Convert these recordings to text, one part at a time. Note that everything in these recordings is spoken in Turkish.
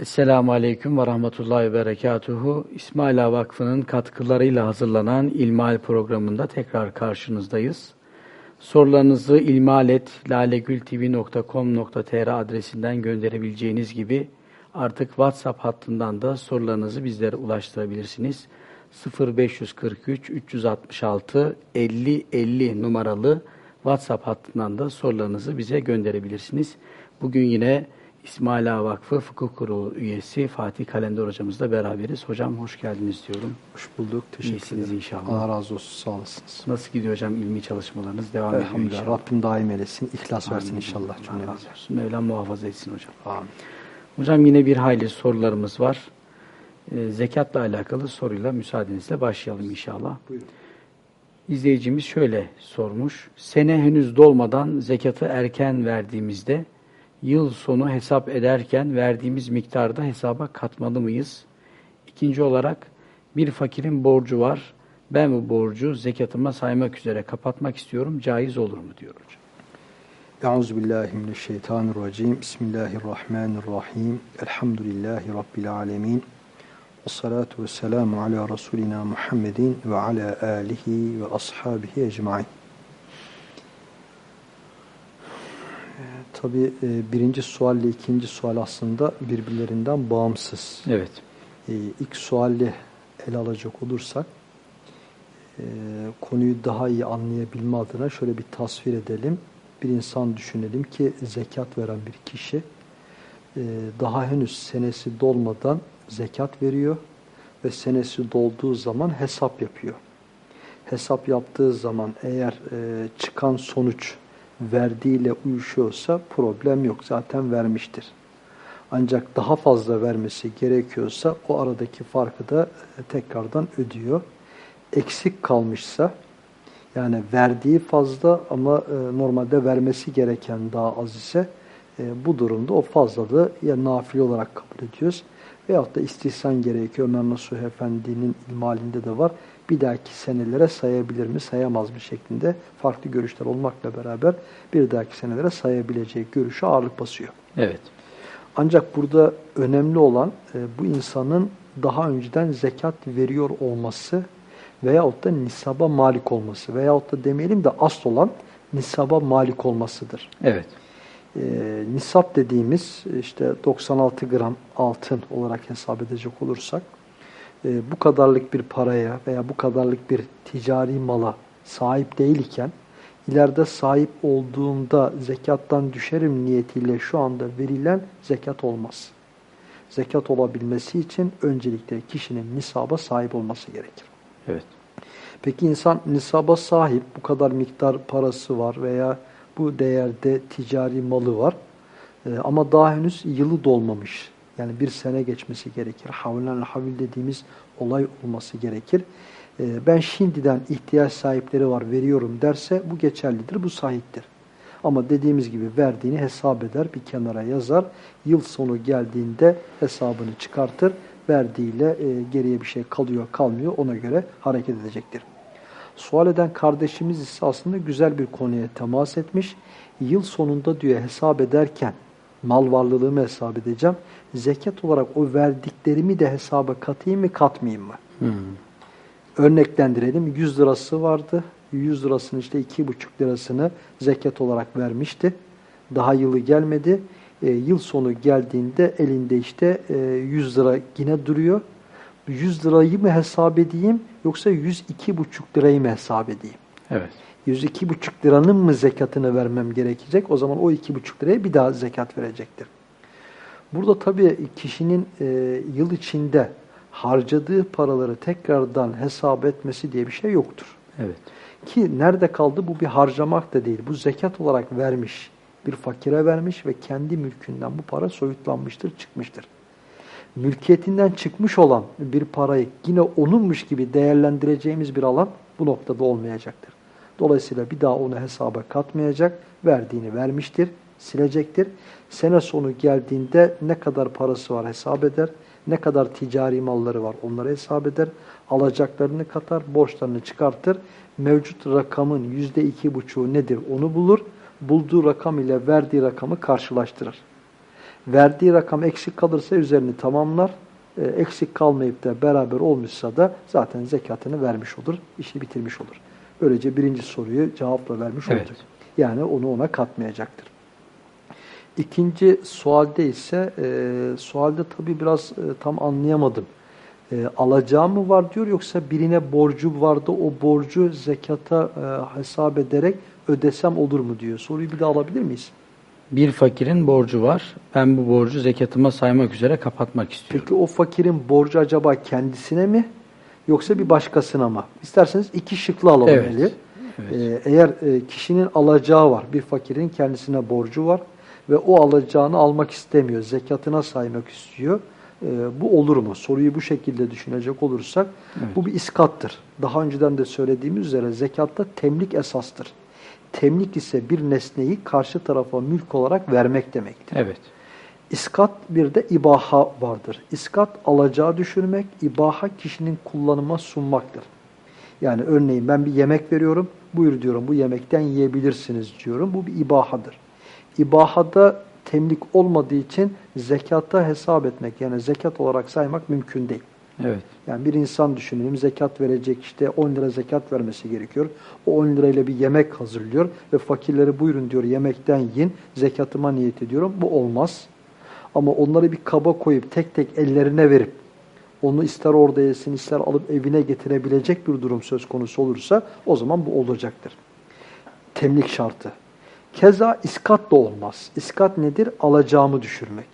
Esselamu Aleyküm ve Rahmetullahi ve Berekatuhu. İsmaila Vakfı'nın katkılarıyla hazırlanan İlmal programında tekrar karşınızdayız. Sorularınızı ilmalet.lalegültv.com.tr adresinden gönderebileceğiniz gibi artık WhatsApp hattından da sorularınızı bizlere ulaştırabilirsiniz. 0543 366 50 50 numaralı WhatsApp hattından da sorularınızı bize gönderebilirsiniz. Bugün yine İsmail Ağa Vakfı Fıkıh Kurulu üyesi Fatih Kalender hocamızla beraberiz. Hocam hoş geldiniz diyorum. Hoş bulduk. Teşekkür İyisiniz ederim. inşallah. Allah razı olsun. Sağ olasınız. Nasıl gidiyor hocam ilmi çalışmalarınız? Devam ediyor inşallah. Rabbim daim eylesin. İhlas versin Amin. inşallah Allah razı olsun. Mevlam muhafaza etsin hocam. Amin. Hocam yine bir hayli sorularımız var. Ee, zekatla alakalı soruyla müsaadenizle başlayalım inşallah. Buyurun. İzleyicimiz şöyle sormuş. Sene henüz dolmadan zekatı erken verdiğimizde yıl sonu hesap ederken verdiğimiz miktarda hesaba katmalı mıyız? İkinci olarak bir fakirin borcu var. Ben bu borcu zekatıma saymak üzere kapatmak istiyorum. Caiz olur mu diyor hocam. Euzubillahimineşşeytanirracim. Bismillahirrahmanirrahim. Elhamdülillahi Rabbil alemin. Ve salatu ve selamu ala Resulina Muhammedin ve ala alihi ve ashabihi ecmain. Tabi birinci sual ile ikinci sual aslında birbirlerinden bağımsız. Evet. Ee, ilk suali ele alacak olursak e, konuyu daha iyi anlayabilme adına şöyle bir tasvir edelim. Bir insan düşünelim ki zekat veren bir kişi e, daha henüz senesi dolmadan zekat veriyor ve senesi dolduğu zaman hesap yapıyor. Hesap yaptığı zaman eğer e, çıkan sonuç verdiğiyle uyuşuyorsa problem yok. Zaten vermiştir. Ancak daha fazla vermesi gerekiyorsa o aradaki farkı da e, tekrardan ödüyor. Eksik kalmışsa yani verdiği fazla ama e, normalde vermesi gereken daha az ise e, bu durumda o fazlalığı ya nafile olarak kabul ediyoruz veyahut da istihsan gerekiyor. Ömer Nasuh Efendi'nin ilmalinde de var. Bir dahaki senelere sayabilir mi, sayamaz mı şeklinde farklı görüşler olmakla beraber bir dahaki senelere sayabileceği görüşü ağırlık basıyor. Evet. Ancak burada önemli olan e, bu insanın daha önceden zekat veriyor olması veyahut da nisaba malik olması veyahut da demeyelim de asıl olan nisaba malik olmasıdır. Evet. E, nisap dediğimiz işte 96 gram altın olarak hesap edecek olursak e, bu kadarlık bir paraya veya bu kadarlık bir ticari mala sahip değilken ileride sahip olduğunda zekattan düşerim niyetiyle şu anda verilen zekat olmaz. Zekat olabilmesi için öncelikle kişinin nisaba sahip olması gerekir. Evet. Peki insan nisaba sahip bu kadar miktar parası var veya bu değerde ticari malı var ee, ama daha henüz yılı dolmamış. Yani bir sene geçmesi gerekir. Havlen havil dediğimiz olay olması gerekir. Ee, ben şimdiden ihtiyaç sahipleri var veriyorum derse bu geçerlidir, bu sahiptir. Ama dediğimiz gibi verdiğini hesap eder, bir kenara yazar. Yıl sonu geldiğinde hesabını çıkartır. Verdiğiyle e, geriye bir şey kalıyor kalmıyor ona göre hareket edecektir. Sual eden kardeşimiz ise aslında güzel bir konuya temas etmiş. Yıl sonunda diyor hesap ederken mal varlılığımı hesap edeceğim. Zekat olarak o verdiklerimi de hesaba katayım mı katmayayım mı? Hmm. Örneklendirelim. 100 lirası vardı. 100 lirasını işte 2,5 lirasını zekat olarak vermişti. Daha yılı gelmedi. E, yıl sonu geldiğinde elinde işte e, 100 lira yine duruyor. 100 lirayı mı hesap edeyim yoksa 102,5 lirayı mı hesap edeyim? Evet. 102,5 liranın mı zekatını vermem gerekecek? O zaman o 2,5 liraya bir daha zekat verecektir. Burada tabii kişinin e, yıl içinde harcadığı paraları tekrardan hesap etmesi diye bir şey yoktur. Evet. Ki nerede kaldı? Bu bir harcamak da değil. Bu zekat olarak vermiş. Bir fakire vermiş ve kendi mülkünden bu para soyutlanmıştır, çıkmıştır. Mülkiyetinden çıkmış olan bir parayı yine onunmuş gibi değerlendireceğimiz bir alan bu noktada olmayacaktır. Dolayısıyla bir daha onu hesaba katmayacak, verdiğini vermiştir, silecektir. Sene sonu geldiğinde ne kadar parası var hesap eder, ne kadar ticari malları var onları hesap eder, alacaklarını katar, borçlarını çıkartır. Mevcut rakamın yüzde iki buçuğu nedir onu bulur, bulduğu rakam ile verdiği rakamı karşılaştırır. Verdiği rakam eksik kalırsa üzerini tamamlar. E, eksik kalmayıp da beraber olmuşsa da zaten zekatını vermiş olur, işi bitirmiş olur. Böylece birinci soruyu cevapla vermiş Evet. olacak. Yani onu ona katmayacaktır. İkinci sualde ise e, sualde tabii biraz e, tam anlayamadım. E, alacağı mı var diyor yoksa birine borcu vardı o borcu zekata e, hesap ederek ödesem olur mu diyor. Soruyu bir daha alabilir miyiz? Bir fakirin borcu var. Ben bu borcu zekatıma saymak üzere kapatmak istiyorum. Peki o fakirin borcu acaba kendisine mi yoksa bir başkasına mı? İsterseniz iki şıklı alalım Evet. eli. Evet. Ee, eğer e, kişinin alacağı var, bir fakirin kendisine borcu var ve o alacağını almak istemiyor, zekatına saymak istiyor. e, bu olur mu? Soruyu bu şekilde düşünecek olursak Evet. bu bir iskattır. Daha önceden de söylediğimiz üzere zekatta temlik esastır. Temlik ise bir nesneyi karşı tarafa mülk olarak vermek demektir. Evet. İskat bir de ibaha vardır. İskat alacağı düşürmek, ibaha kişinin kullanıma sunmaktır. Yani örneğin ben bir yemek veriyorum, buyur diyorum bu yemekten yiyebilirsiniz diyorum. Bu bir ibahadır. İbahada temlik olmadığı için zekatta hesap etmek yani zekat olarak saymak mümkün değil. Evet. Yani bir insan düşünelim zekat verecek işte 10 lira zekat vermesi gerekiyor. O 10 lirayla bir yemek hazırlıyor ve fakirleri buyurun diyor yemekten yiyin zekatıma niyet ediyorum. Bu olmaz. Ama onları bir kaba koyup tek tek ellerine verip onu ister orada yesin ister alıp evine getirebilecek bir durum söz konusu olursa o zaman bu olacaktır. Temlik şartı. Keza iskat da olmaz. İskat nedir? Alacağımı düşürmek.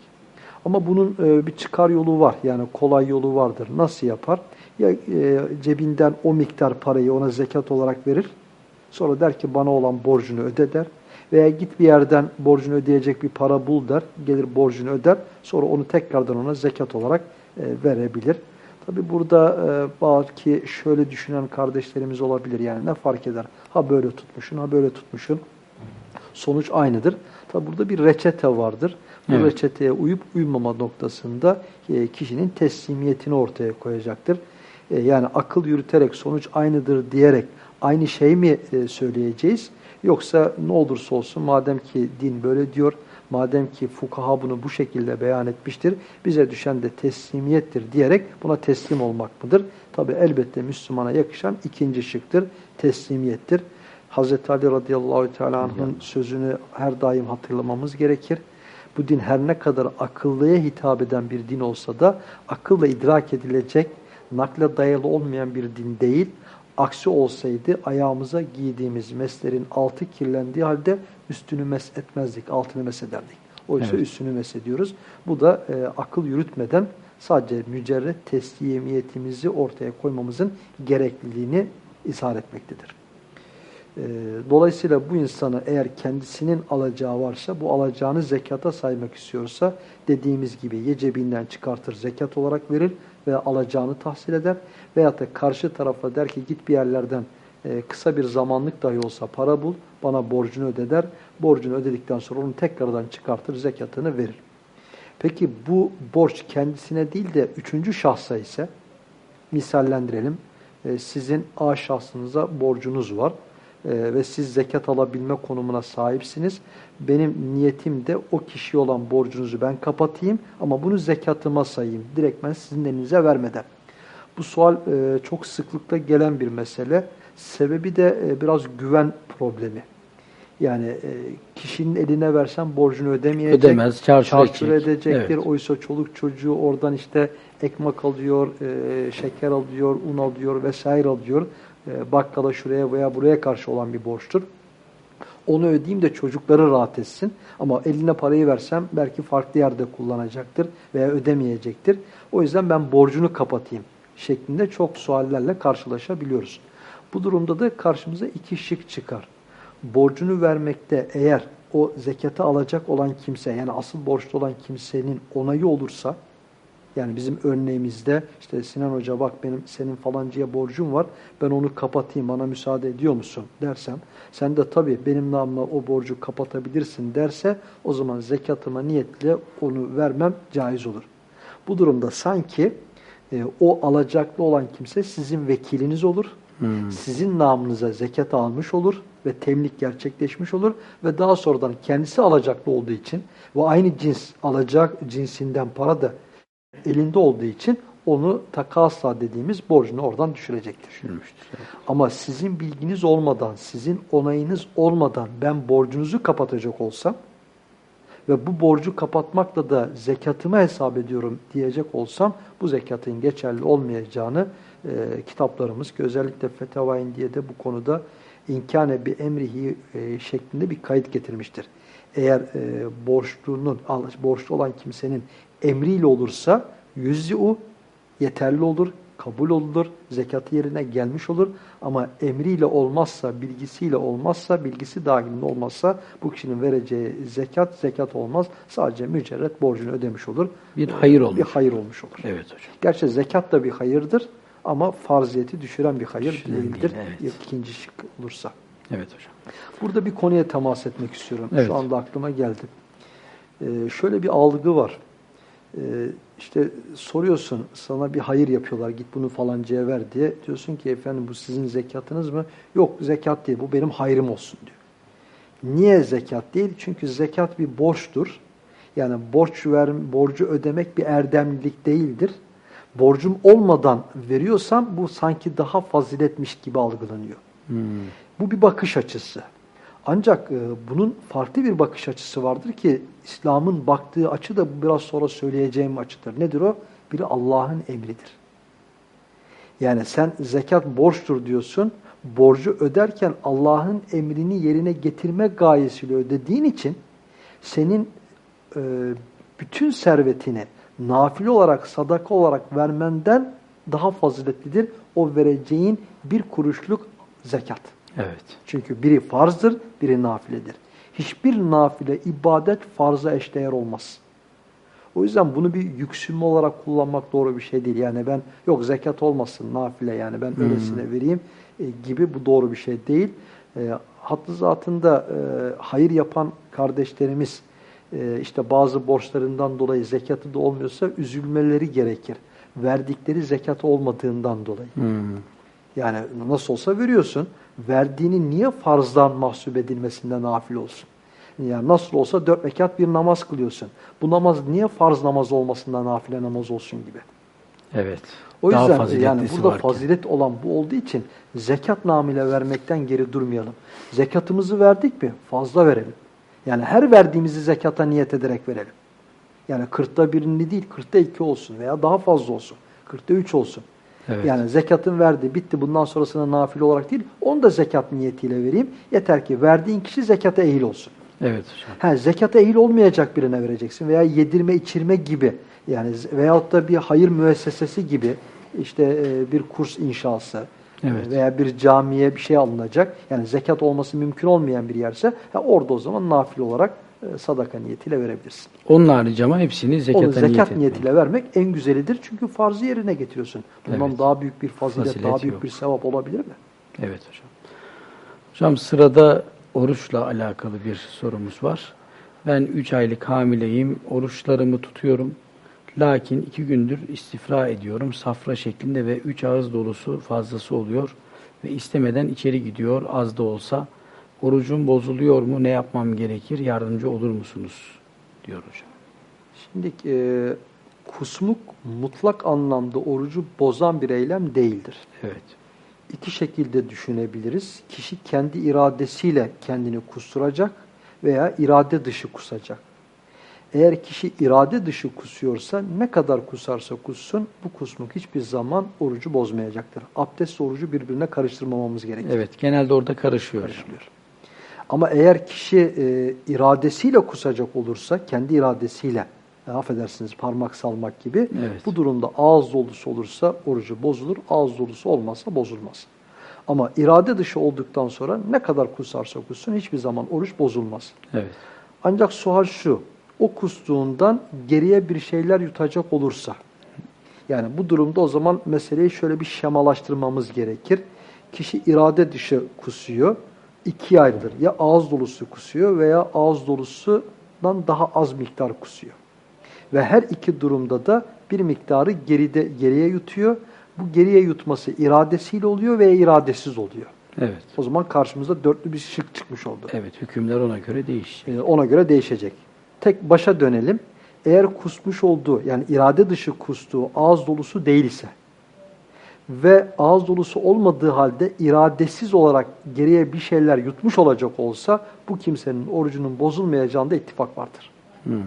Ama bunun e, bir çıkar yolu var. Yani kolay yolu vardır. Nasıl yapar? Ya e, cebinden o miktar parayı ona zekat olarak verir. Sonra der ki bana olan borcunu öde der. Veya git bir yerden borcunu ödeyecek bir para bul der. Gelir borcunu öder. Sonra onu tekrardan ona zekat olarak e, verebilir. Tabi burada e, belki şöyle düşünen kardeşlerimiz olabilir. Yani ne fark eder? Ha böyle tutmuşsun, ha böyle tutmuşsun. Sonuç aynıdır. Tabi burada bir reçete vardır. Bu Evet. reçeteye uyup uymama noktasında e, kişinin teslimiyetini ortaya koyacaktır. E, yani akıl yürüterek sonuç aynıdır diyerek aynı şey mi e, söyleyeceğiz? Yoksa ne olursa olsun madem ki din böyle diyor, madem ki fukaha bunu bu şekilde beyan etmiştir, bize düşen de teslimiyettir diyerek buna teslim olmak mıdır? Tabi elbette Müslümana yakışan ikinci şıktır, teslimiyettir. Hazreti Ali radıyallahu teala anh'ın sözünü her daim hatırlamamız gerekir. Bu din her ne kadar akıllıya hitap eden bir din olsa da akılla idrak edilecek, nakle dayalı olmayan bir din değil. Aksi olsaydı ayağımıza giydiğimiz meslerin altı kirlendiği halde üstünü mes etmezdik, altını mes ederdik. Oysa Evet. üstünü mes ediyoruz. Bu da e, akıl yürütmeden sadece mücerret teslimiyetimizi ortaya koymamızın gerekliliğini izhar etmektedir. Ee, Dolayısıyla bu insanı eğer kendisinin alacağı varsa bu alacağını zekata saymak istiyorsa dediğimiz gibi ya cebinden çıkartır zekat olarak verir ve alacağını tahsil eder veyahut da karşı tarafa der ki git bir yerlerden e, kısa bir zamanlık dahi olsa para bul bana borcunu öde der. Borcunu ödedikten sonra onu tekrardan çıkartır zekatını verir. Peki bu borç kendisine değil de üçüncü şahsa ise misallendirelim. E, Sizin A şahsınıza borcunuz var e, ve siz zekat alabilme konumuna sahipsiniz. Benim niyetim de o kişiye olan borcunuzu ben kapatayım ama bunu zekatıma sayayım. Direkt ben sizin elinize vermeden. Bu sual e, çok sıklıkla gelen bir mesele. Sebebi de e, biraz güven problemi. Yani e, kişinin eline versen borcunu ödemeyecek. Ödemez, çarçur çarçur edecek. edecektir. Evet. Oysa çoluk çocuğu oradan işte ekmek alıyor, e, şeker alıyor, un alıyor vesaire alıyor. E, bakkala şuraya veya buraya karşı olan bir borçtur. Onu ödeyeyim de çocukları rahat etsin. Ama eline parayı versem belki farklı yerde kullanacaktır veya ödemeyecektir. O yüzden ben borcunu kapatayım şeklinde çok suallerle karşılaşabiliyoruz. Bu durumda da karşımıza iki şık çıkar. Borcunu vermekte eğer o zekatı alacak olan kimse yani asıl borçlu olan kimsenin onayı olursa yani bizim örneğimizde işte Sinan Hoca bak benim senin falancıya borcum var ben onu kapatayım bana müsaade ediyor musun dersem sen de tabii benim namıma o borcu kapatabilirsin derse o zaman zekatıma niyetle onu vermem caiz olur. Bu durumda sanki e, o alacaklı olan kimse sizin vekiliniz olur. Hmm. Sizin namınıza zekat almış olur ve temlik gerçekleşmiş olur ve daha sonradan kendisi alacaklı olduğu için ve aynı cins alacak cinsinden para da elinde olduğu için onu takasla dediğimiz borcunu oradan düşürecektir. Düşürmüştür. Evet. Ama sizin bilginiz olmadan, sizin onayınız olmadan ben borcunuzu kapatacak olsam ve bu borcu kapatmakla da zekatımı hesap ediyorum diyecek olsam bu zekatın geçerli olmayacağını e, kitaplarımız ki özellikle Fetavain diye de bu konuda inkâne bir emrihi e, şeklinde bir kayıt getirmiştir. Eğer e, borçlunun, borçlu olan kimsenin emriyle olursa yüzü yeterli olur, kabul olur, zekatı yerine gelmiş olur. Ama emriyle olmazsa, bilgisiyle olmazsa, bilgisi dahilinde olmazsa bu kişinin vereceği zekat, zekat olmaz. Sadece mücerret borcunu ödemiş olur. Bir hayır olmuş. Bir hayır olmuş olur. Evet hocam. Gerçi zekat da bir hayırdır ama farziyeti düşüren bir hayır Düşüren değildir. değil, evet. İkinci şık olursa. Evet hocam. Burada bir konuya temas etmek istiyorum. Evet. Şu anda aklıma geldi. Ee, şöyle bir algı var. Ee, işte soruyorsun sana bir hayır yapıyorlar git bunu falancaya ver diye. Diyorsun ki efendim bu sizin zekatınız mı? Yok zekat değil bu benim hayrım olsun diyor. Niye zekat değil? Çünkü zekat bir borçtur. Yani borç ver, borcu ödemek bir erdemlilik değildir. Borcum olmadan veriyorsam bu sanki daha faziletmiş gibi algılanıyor. Hmm. Bu bir bakış açısı. Ancak e, bunun farklı bir bakış açısı vardır ki İslam'ın baktığı açı da biraz sonra söyleyeceğim açıdır. Nedir o? Biri Allah'ın emridir. Yani sen zekat borçtur diyorsun. Borcu öderken Allah'ın emrini yerine getirme gayesiyle ödediğin için senin e, bütün servetini nafile olarak, sadaka olarak vermenden daha faziletlidir. O vereceğin bir kuruşluk zekat. Evet. Çünkü biri farzdır, biri nafiledir. Hiçbir nafile, ibadet farza eşdeğer olmaz. O yüzden bunu bir yüksünme olarak kullanmak doğru bir şey değil. Yani ben yok zekat olmasın nafile yani ben öylesine Hmm. vereyim e, gibi bu doğru bir şey değil. E, hattı zatında e, hayır yapan kardeşlerimiz e, işte bazı borçlarından dolayı zekatı da olmuyorsa üzülmeleri gerekir. Verdikleri zekat olmadığından dolayı. Hmm. Yani nasıl olsa veriyorsun. Verdiğini niye farzdan mahsup edilmesinde nafil olsun? Yani nasıl olsa dört rekat bir namaz kılıyorsun. Bu namaz niye farz namaz olmasında nafile namaz olsun gibi. Evet. O Daha yüzden yani burada varken. fazilet olan bu olduğu için zekat namile vermekten geri durmayalım. Zekatımızı verdik mi? Fazla verelim. Yani her verdiğimizi zekata niyet ederek verelim. Yani kırkta birini değil, kırkta iki olsun veya daha fazla olsun. Kırkta üç olsun. Evet. Yani zekatın verdi, bitti bundan sonrasına nafile olarak değil, onu da zekat niyetiyle vereyim. Yeter ki verdiğin kişi zekata ehil olsun. Evet hocam. Ha, zekata ehil olmayacak birine vereceksin veya yedirme içirme gibi yani veyahut da bir hayır müessesesi gibi işte e, bir kurs inşası Evet. e, veya bir camiye bir şey alınacak. Yani zekat olması mümkün olmayan bir yerse ha, orada o zaman nafile olarak sadaka niyetiyle verebilirsin. Onun harici ama hepsini zekata Onu zekat niyet niyetiyle vermek en güzelidir. Çünkü farzı yerine getiriyorsun. Bundan Evet. daha büyük bir fazilet, Fazilet daha büyük yok. bir sevap olabilir mi? Evet hocam. Hocam sırada oruçla alakalı bir sorumuz var. Ben 3 aylık hamileyim. Oruçlarımı tutuyorum. Lakin 2 gündür istifra ediyorum. Safra şeklinde ve 3 ağız dolusu fazlası oluyor. Ve istemeden içeri gidiyor az da olsa. Orucum bozuluyor mu? Ne yapmam gerekir? Yardımcı olur musunuz? Diyor hocam. Şimdi e, kusmuk mutlak anlamda orucu bozan bir eylem değildir. Evet. İki şekilde düşünebiliriz. Kişi kendi iradesiyle kendini kusturacak veya irade dışı kusacak. Eğer kişi irade dışı kusuyorsa ne kadar kusarsa kussun bu kusmuk hiçbir zaman orucu bozmayacaktır. Abdest orucu birbirine karıştırmamamız gerekir. Evet. Genelde orada karışıyor. hocam. karışmıyor. Ama eğer kişi e, iradesiyle kusacak olursa, kendi iradesiyle, e, affedersiniz parmak salmak gibi, Evet. bu durumda ağız dolusu olursa orucu bozulur, ağız dolusu olmazsa bozulmaz. Ama irade dışı olduktan sonra ne kadar kusarsa kussun hiçbir zaman oruç bozulmaz. Evet. Ancak sual şu, o kustuğundan geriye bir şeyler yutacak olursa, yani bu durumda o zaman meseleyi şöyle bir şemalaştırmamız gerekir. Kişi irade dışı kusuyor, ikiye ayrılır. Ya ağız dolusu kusuyor veya ağız dolusundan daha az miktar kusuyor. Ve her iki durumda da bir miktarı geride geriye yutuyor. Bu geriye yutması iradesiyle oluyor veya iradesiz oluyor. Evet. O zaman karşımızda dörtlü bir şık çıkmış oldu. Evet, hükümler ona göre değişecek. Ee, ona göre değişecek. Tek başa dönelim. Eğer kusmuş olduğu yani irade dışı kustuğu ağız dolusu değil ise ve ağız dolusu olmadığı halde iradesiz olarak geriye bir şeyler yutmuş olacak olsa bu kimsenin orucunun bozulmayacağında ittifak vardır. Hmm.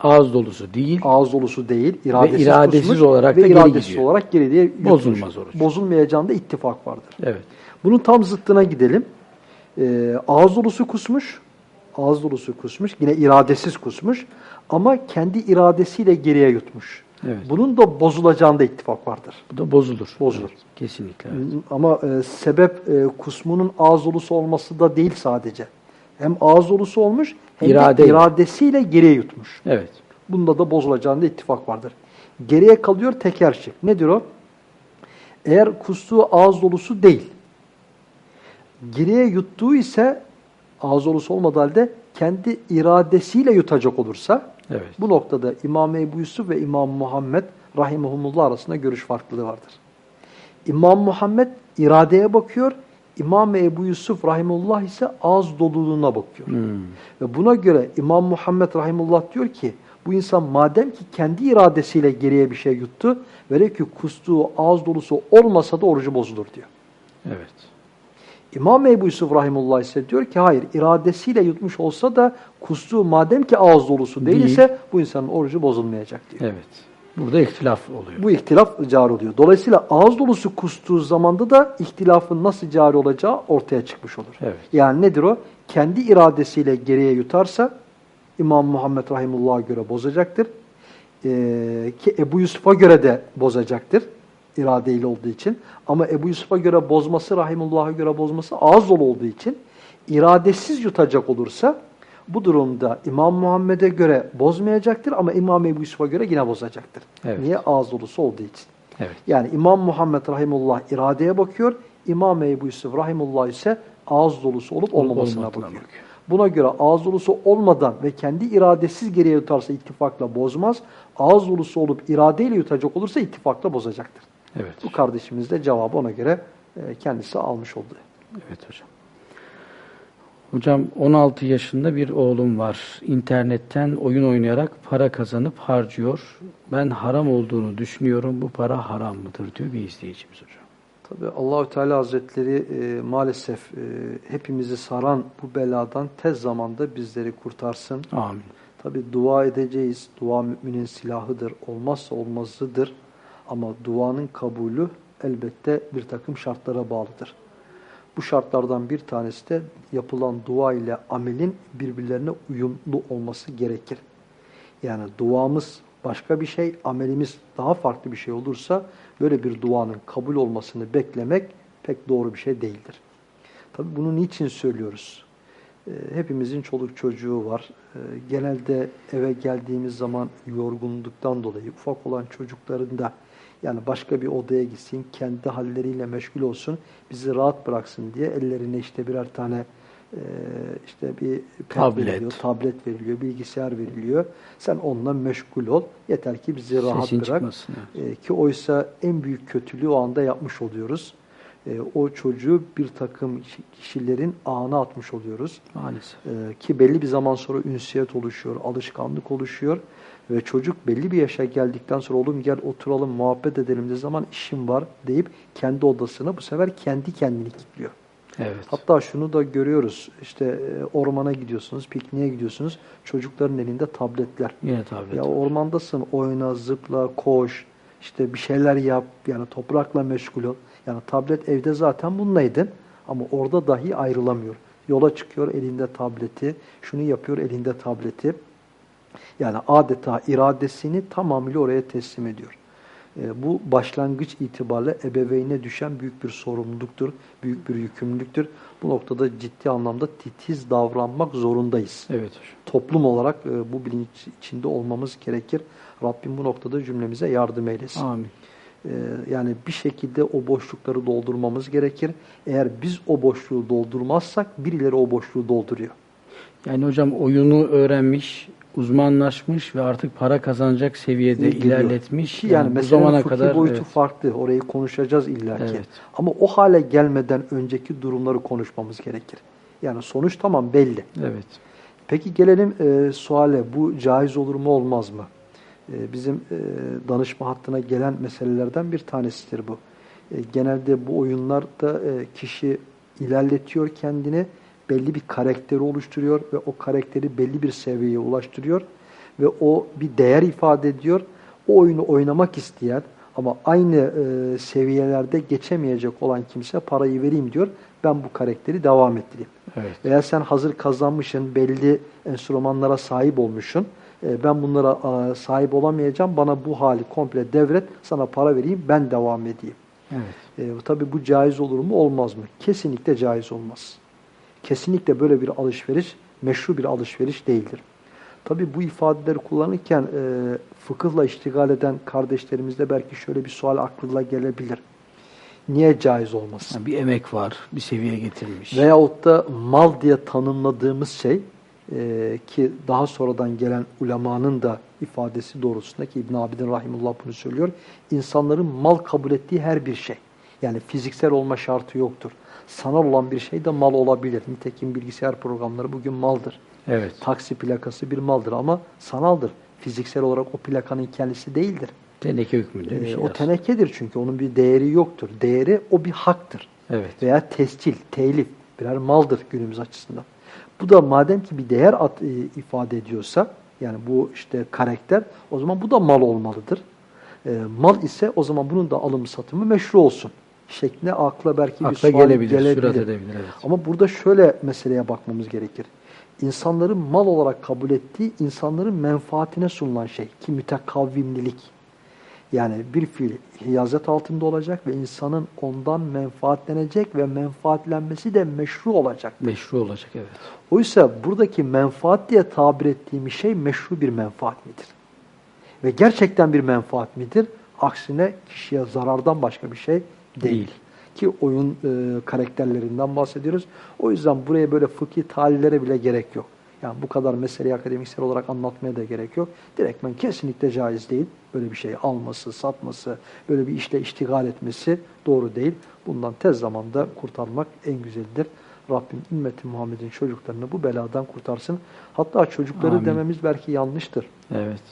Ağız dolusu değil, Ağız dolusu değil, iradesiz, iradesiz kusmuş olarak ve da geri iradesiz gidiyor. olarak geriye yutmuş. Bozulmaz oruç. Bozulmayacağında ittifak vardır. evet. Bunun tam zıttına gidelim. Ee, ağız dolusu kusmuş. Ağız dolusu kusmuş. Yine iradesiz kusmuş. Ama kendi iradesiyle geriye yutmuş. Evet. Bunun da bozulacağında ittifak vardır. Bu da bozulur. Bozulur. Evet, kesinlikle. evet. Ama e, sebep e, kusmunun ağız dolusu olması da değil sadece. Hem ağız dolusu olmuş hem İrade. de iradesiyle geriye yutmuş. Evet. Bunda da bozulacağında ittifak vardır. Geriye kalıyor teker şık. Nedir o? Eğer kustuğu ağız dolusu değil, geriye yuttuğu ise ağız dolusu olmadığı halde kendi iradesiyle yutacak olursa Evet. bu noktada İmam Ebu Yusuf ve İmam Muhammed rahimahumullah arasında görüş farklılığı vardır. İmam Muhammed iradeye bakıyor, İmam Ebu Yusuf rahimullah ise ağız doluluğuna bakıyor. Hmm. Ve buna göre İmam Muhammed Rahimullah diyor ki bu insan madem ki kendi iradesiyle geriye bir şey yuttu velev ki kustuğu ağız dolusu olmasa da orucu bozulur diyor. Evet. İmam Ebu Yusuf Rahimullah ise diyor ki hayır iradesiyle yutmuş olsa da kustuğu madem ki ağız dolusu değil, Değil. ise bu insanın orucu bozulmayacak diyor. Evet. Burada ihtilaf oluyor. Bu ihtilaf cari oluyor. Dolayısıyla ağız dolusu kustuğu zamanda da ihtilafın nasıl cari olacağı ortaya çıkmış olur. Evet. Yani nedir o? Kendi iradesiyle geriye yutarsa İmam Muhammed Rahimullah'a göre bozacaktır. Ee, ki Ebu Yusuf'a göre de bozacaktır. İradeyle olduğu için. Ama Ebu Yusuf'a göre bozması, Rahimullah'a göre bozması ağız dolu olduğu için iradesiz yutacak olursa bu durumda İmam Muhammed'e göre bozmayacaktır ama İmam Ebu Yusuf'a göre yine bozacaktır. Evet. Niye? Ağız dolusu olduğu için. Evet. Yani İmam Muhammed Rahimullah iradeye bakıyor. İmam Ebu Yusuf Rahimullah ise ağız dolusu olup olmamasına olmadığına bakıyor. bakıyor. Buna göre ağız dolusu olmadan ve kendi iradesiz geriye yutarsa ittifakla bozmaz. Ağız dolusu olup iradeyle yutacak olursa ittifakla bozacaktır. Evet. Bu kardeşimiz de cevabı ona göre e, kendisi almış oldu. Evet hocam. Hocam 16 yaşında bir oğlum var. İnternetten oyun oynayarak para kazanıp harcıyor. Ben haram olduğunu düşünüyorum. Bu para haram mıdır diyor bir izleyicimiz hocam. Tabi Allahü Teala Hazretleri e, maalesef e, hepimizi saran bu beladan tez zamanda bizleri kurtarsın. Amin. Tabi dua edeceğiz. Dua müminin silahıdır. Olmazsa olmazıdır. Ama duanın kabulü elbette bir takım şartlara bağlıdır. Bu şartlardan bir tanesi de yapılan dua ile amelin birbirlerine uyumlu olması gerekir. Yani duamız başka bir şey, amelimiz daha farklı bir şey olursa böyle bir duanın kabul olmasını beklemek pek doğru bir şey değildir. Tabi bunu niçin söylüyoruz? Ee, hepimizin çoluk çocuğu var. Ee, genelde eve geldiğimiz zaman yorgunluktan dolayı ufak olan çocukların da yani başka bir odaya gitsin, kendi halleriyle meşgul olsun, bizi rahat bıraksın diye ellerine işte birer tane e, işte bir Tablet. veriliyor, tablet veriliyor, bilgisayar veriliyor. Sen onunla meşgul ol. Yeter ki bizi rahat Sesin bırak. çıkmasın. evet. E, ki oysa en büyük kötülüğü o anda yapmış oluyoruz. E, o çocuğu bir takım kişilerin ağına atmış oluyoruz. Maalesef. Ee, ki belli bir zaman sonra ünsiyet oluşuyor, alışkanlık oluşuyor ve çocuk belli bir yaşa geldikten sonra oğlum gel oturalım muhabbet edelim de zaman işim var deyip kendi odasına bu sefer kendi kendini kilitliyor. Evet. Hatta şunu da görüyoruz işte e, ormana gidiyorsunuz, pikniğe gidiyorsunuz çocukların elinde tabletler. Yine tablet. Ya ormandasın oyna, zıpla, koş, işte bir şeyler yap, yani toprakla meşgul ol. Yani tablet evde zaten bununlaydın ama orada dahi ayrılamıyor. Yola çıkıyor elinde tableti, şunu yapıyor elinde tableti. Yani adeta iradesini tamamıyla oraya teslim ediyor. E, bu başlangıç itibariyle ebeveyne düşen büyük bir sorumluluktur, büyük bir yükümlülüktür. Bu noktada ciddi anlamda titiz davranmak zorundayız Evet toplum olarak e, bu bilinç içinde olmamız gerekir. Rabbim bu noktada cümlemize yardım eylesin. Amin. E, yani bir şekilde o boşlukları doldurmamız gerekir. Eğer biz o boşluğu doldurmazsak birileri o boşluğu dolduruyor. Yani hocam oyunu öğrenmiş, uzmanlaşmış ve artık para kazanacak seviyede geliyor. ilerletmiş. Ki yani, bu zamana kadar boyutu evet. farklı. Orayı konuşacağız illaki. Evet. Ama o hale gelmeden önceki durumları konuşmamız gerekir. Yani sonuç tamam belli. evet. Peki gelelim e, suale. Bu caiz olur mu olmaz mı? E, bizim e, danışma hattına gelen meselelerden bir tanesidir bu. E, genelde bu oyunlarda e, kişi ilerletiyor kendini, belli bir karakteri oluşturuyor ve o karakteri belli bir seviyeye ulaştırıyor ve o bir değer ifade ediyor. O oyunu oynamak isteyen ama aynı e, seviyelerde geçemeyecek olan kimse parayı vereyim diyor. Ben bu karakteri devam ettireyim. Evet. Veya sen hazır kazanmışsın, belli enstrümanlara sahip olmuşsun. E, ben bunlara a, sahip olamayacağım. Bana bu hali komple devret, sana para vereyim, ben devam edeyim. Evet. E, tabii bu caiz olur mu, olmaz mı? Kesinlikle caiz olmaz. Kesinlikle böyle bir alışveriş, meşru bir alışveriş değildir. Tabii bu ifadeleri kullanırken e, fıkıhla iştigal eden kardeşlerimizde belki şöyle bir sual aklına gelebilir. Niye caiz olmasın? Yani bir emek var, bir seviye getirmiş. Veyahut da mal diye tanımladığımız şey e, ki daha sonradan gelen ulemanın da ifadesi doğrultusunda ki İbn Abidin Rahimullah bunu söylüyor. İnsanların mal kabul ettiği her bir şey. Yani fiziksel olma şartı yoktur. Sanal olan bir şey de mal olabilir. Nitekim bilgisayar programları bugün maldır. Evet. Taksi plakası bir maldır ama sanaldır. Fiziksel olarak o plakanın kendisi değildir. Teneke hükmünde bir E, şey. o tenekedir çünkü onun bir değeri yoktur. Değeri o bir haktır Evet. veya tescil, telif birer maldır günümüz açısından. Bu da madem ki bir değer at, e, ifade ediyorsa yani bu işte karakter o zaman bu da mal olmalıdır. E, mal ise o zaman bunun da alım satımı meşru olsun şeklinde akla belki bir Akla sual gelebilir, gelebilir. sürat edebilir. Evet. Ama burada şöyle meseleye bakmamız gerekir. İnsanların mal olarak kabul ettiği insanların menfaatine sunulan şey ki mütekavvimlilik. Yani bir fiil hiyazet altında olacak ve insanın ondan menfaatlenecek ve menfaatlenmesi de meşru olacak. Meşru olacak evet. Oysa buradaki menfaat diye tabir ettiğimiz şey meşru bir menfaat midir? Ve gerçekten bir menfaat midir? Aksine kişiye zarardan başka bir şey değil. Ki oyun e, karakterlerinden bahsediyoruz. O yüzden buraya böyle fıkhi talillere bile gerek yok. Yani bu kadar meseleyi akademiksel olarak anlatmaya da gerek yok. Direktmen kesinlikle caiz değil. Böyle bir şey alması, satması, böyle bir işle iştigal etmesi doğru değil. Bundan tez zamanda kurtarmak en güzeldir. Rabbim ümmeti Muhammed'in çocuklarını bu beladan kurtarsın. Hatta çocukları Amin. dememiz belki yanlıştır. Evet.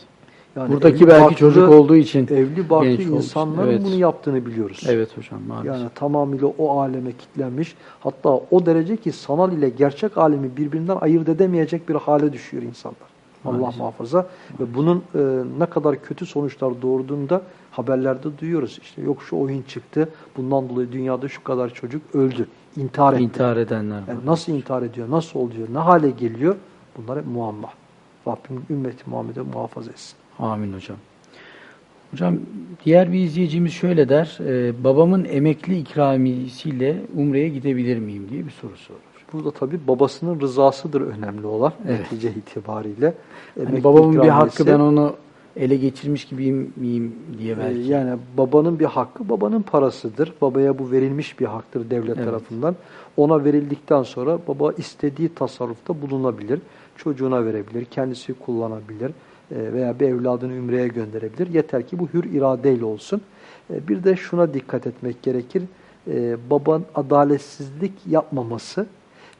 Yani Buradaki belki barklı- çocuk olduğu için evli olmuş. insanların Evet. bunu yaptığını biliyoruz. Evet hocam maalesef. Yani tamamıyla o aleme kitlenmiş. Hatta o derece ki sanal ile gerçek alemi birbirinden ayırt edemeyecek bir hale düşüyor insanlar. Allah Maalesef. muhafaza. Ve bunun e, ne kadar kötü sonuçlar doğurduğunda haberlerde duyuyoruz. İşte yok şu oyun çıktı. Bundan dolayı dünyada şu kadar çocuk öldü. İntihar etti. İntihar edenler var. Yani nasıl intihar ediyor? Nasıl oluyor? Ne hale geliyor? Bunlar hep muamma. Rabbim ümmeti Muhammed'e muhafaza etsin. Amin hocam. Hocam diğer bir izleyicimiz şöyle der. e, babamın emekli ikramiyesiyle Umre'ye gidebilir miyim diye bir soru soruyor. Burada tabii babasının rızasıdır önemli olan Evet. netice itibariyle. Hani babamın bir hakkı ben onu ele geçirmiş gibiyim miyim diye Ee, belki. Yani babanın bir hakkı babanın parasıdır. Babaya bu verilmiş bir haktır devlet Evet. tarafından. Ona verildikten sonra baba istediği tasarrufta bulunabilir. Çocuğuna verebilir, kendisi kullanabilir e, veya bir evladını ümreye gönderebilir. Yeter ki bu hür iradeyle olsun. E, Bir de şuna dikkat etmek gerekir. E, Baban adaletsizlik yapmaması,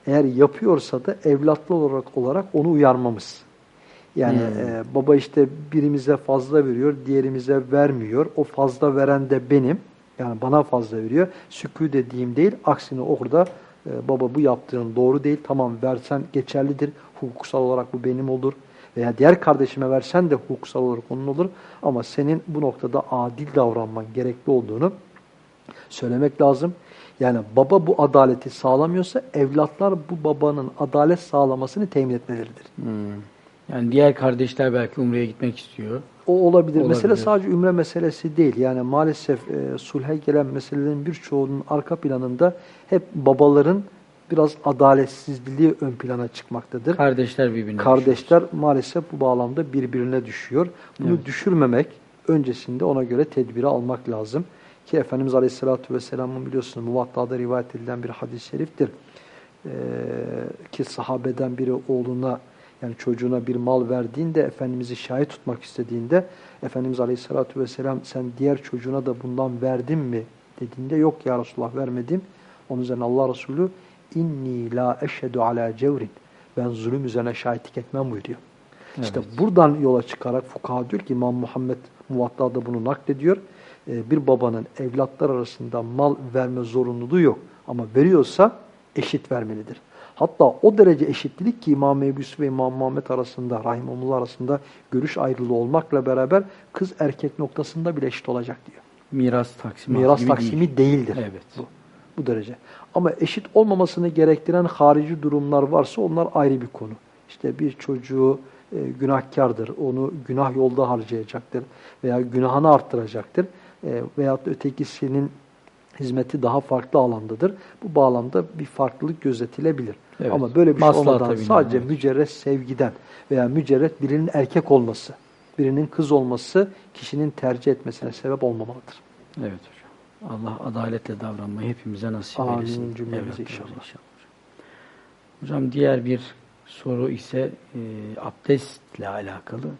eğer yapıyorsa da evlatlı olarak olarak onu uyarmamız. Yani Hmm. e, baba işte birimize fazla veriyor, diğerimize vermiyor. O fazla veren de benim. Yani bana fazla veriyor. Sükû dediğim değil. Aksine orada e, baba bu yaptığın doğru değil. Tamam versen geçerlidir. Hukuksal olarak bu benim olur. Veya diğer kardeşime versen de hukuksal olarak onun olur. Ama senin bu noktada adil davranman gerekli olduğunu söylemek lazım. Yani baba bu adaleti sağlamıyorsa evlatlar bu babanın adalet sağlamasını temin etmeleridir. Hmm. Yani diğer kardeşler belki Umre'ye gitmek istiyor. O olabilir. Olabilir. Mesele sadece ümre meselesi değil. Yani maalesef e, sulhe gelen meselelerin birçoğunun arka planında hep babaların biraz adaletsizliği ön plana çıkmaktadır. Kardeşler birbirine Kardeşler maalesef bu bağlamda birbirine düşüyor. Bunu Evet. düşürmemek öncesinde ona göre tedbiri almak lazım. Ki Efendimiz Aleyhisselatü Vesselam'ın biliyorsunuz Muvatta'da rivayet edilen bir hadis-i şeriftir. Ee, ki sahabeden biri oğluna Yani çocuğuna bir mal verdiğinde, Efendimiz'i şahit tutmak istediğinde, Efendimiz Aleyhisselatü Vesselam sen diğer çocuğuna da bundan verdin mi dediğinde yok ya Resulullah vermedim. Onun üzerine Allah Resulü inni la eşhedü ala cevrin. Ben zulüm üzerine şahitlik etmem buyuruyor. Evet. İşte buradan yola çıkarak fukaha diyor ki İmam Muhammed Muvatta'da bunu naklediyor. Ee, bir babanın evlatlar arasında mal verme zorunluluğu yok. Ama veriyorsa eşit vermelidir. Hatta o derece eşitlik ki İmam Ebu Yusuf ve İmam Muhammed arasında, Rahimullah arasında görüş ayrılığı olmakla beraber kız erkek noktasında bile eşit olacak diyor. Miras taksimi Miras taksimi değil. değildir. Evet. Bu, bu derece. Ama eşit olmamasını gerektiren harici durumlar varsa onlar ayrı bir konu. İşte bir çocuğu e, günahkardır, onu günah yolda harcayacaktır veya günahını arttıracaktır e, veyahut da ötekisinin hizmeti daha farklı alandadır. Bu bağlamda bir farklılık gözetilebilir. Evet. Ama böyle bir şey olmadan sadece evet. mücerret sevgiden veya mücerret birinin erkek olması, birinin kız olması kişinin tercih etmesine sebep olmamalıdır. Evet. Allah adaletle davranmayı hepimize nasip Amin eylesin. cümlemize evet, inşallah. Hocam. hocam diğer bir soru ise e, abdestle alakalı.